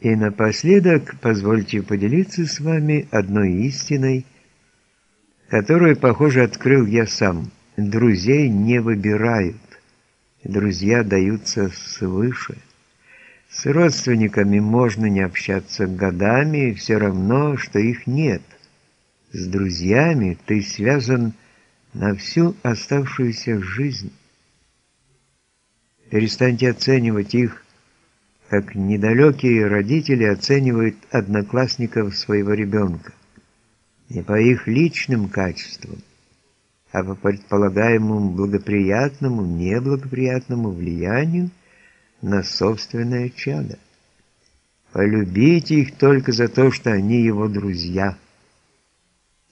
И напоследок позвольте поделиться с вами одной истиной, которую, похоже, открыл я сам. Друзей не выбирают, друзья даются свыше. С родственниками можно не общаться годами, все равно, что их нет. С друзьями ты связан на всю оставшуюся жизнь. Перестаньте оценивать их как недалекие родители оценивают одноклассников своего ребенка. Не по их личным качествам, а по предполагаемому благоприятному, неблагоприятному влиянию на собственное чадо. Полюбите их только за то, что они его друзья.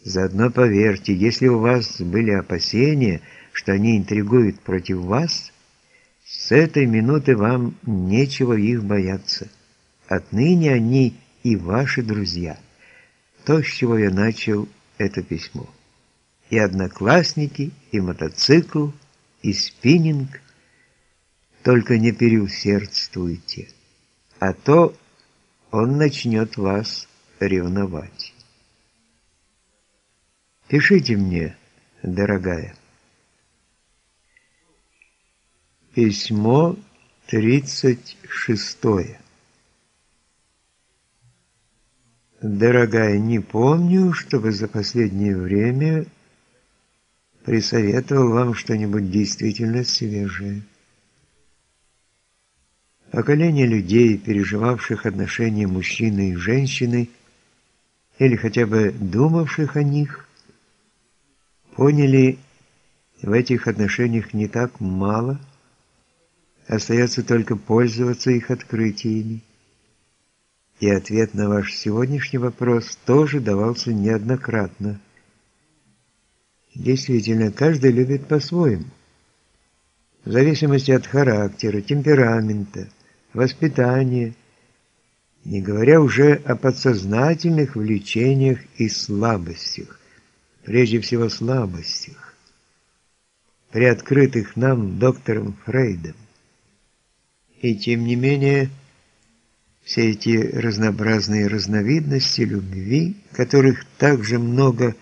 Заодно поверьте, если у вас были опасения, что они интригуют против вас – с этой минуты вам нечего их бояться. Отныне они и ваши друзья. То, с чего я начал это письмо. И одноклассники, и мотоцикл, и спиннинг. Только не переусердствуйте, а то он начнет вас ревновать. Пишите мне, дорогая. Письмо 36. Дорогая, не помню, чтобы за последнее время присоветовал вам что-нибудь действительно свежее. Поколение людей, переживавших отношения мужчины и женщины, или хотя бы думавших о них, поняли в этих отношениях не так мало – Остается только пользоваться их открытиями. И ответ на ваш сегодняшний вопрос тоже давался неоднократно. Действительно, каждый любит по-своему. В зависимости от характера, темперамента, воспитания, не говоря уже о подсознательных влечениях и слабостях, прежде всего слабостях, приоткрытых нам доктором Фрейдом. И тем не менее, все эти разнообразные разновидности любви, которых так же много,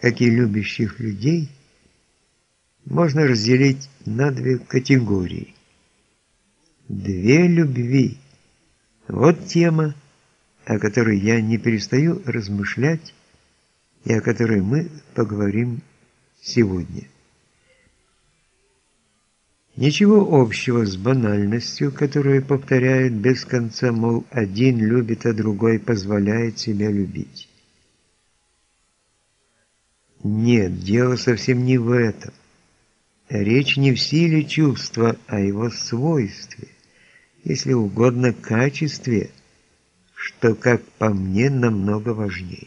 как и любящих людей, можно разделить на две категории. Две любви. Вот тема, о которой я не перестаю размышлять и о которой мы поговорим сегодня. Ничего общего с банальностью, которую повторяют без конца, мол, один любит, а другой позволяет себя любить. Нет, дело совсем не в этом. Речь не в силе чувства, а его свойстве, если угодно, качестве, что, как по мне, намного важнее.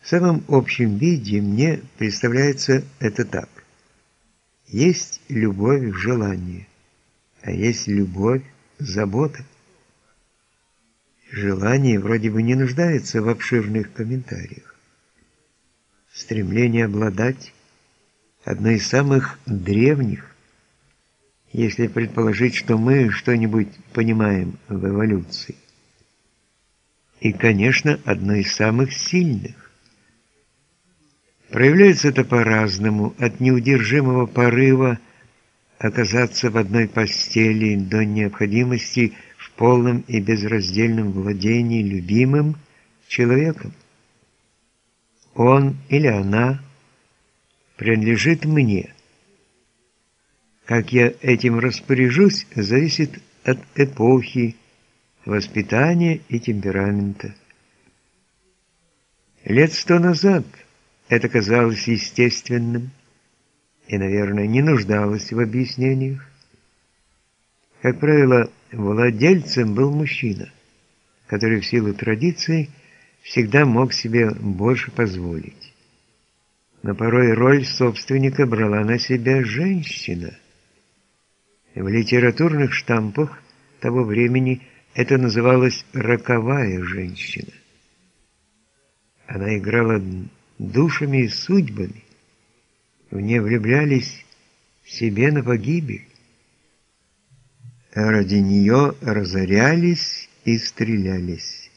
В самом общем виде мне представляется это так. Есть любовь желание, а есть любовь забота. Желание вроде бы не нуждается в обширных комментариях. Стремление обладать – одно из самых древних, если предположить, что мы что-нибудь понимаем в эволюции. И, конечно, одно из самых сильных. Проявляется это по-разному, от неудержимого порыва оказаться в одной постели до необходимости в полном и безраздельном владении любимым человеком. Он или она принадлежит мне. Как я этим распоряжусь, зависит от эпохи, воспитания и темперамента. Лет сто назад – это казалось естественным и, наверное, не нуждалось в объяснениях. Как правило, владельцем был мужчина, который в силу традиции всегда мог себе больше позволить. Но порой роль собственника брала на себя женщина. В литературных штампах того времени это называлось «роковая женщина». Она играла душами и судьбами, в нее влюблялись себе на погибель. ради нее разорялись и стрелялись.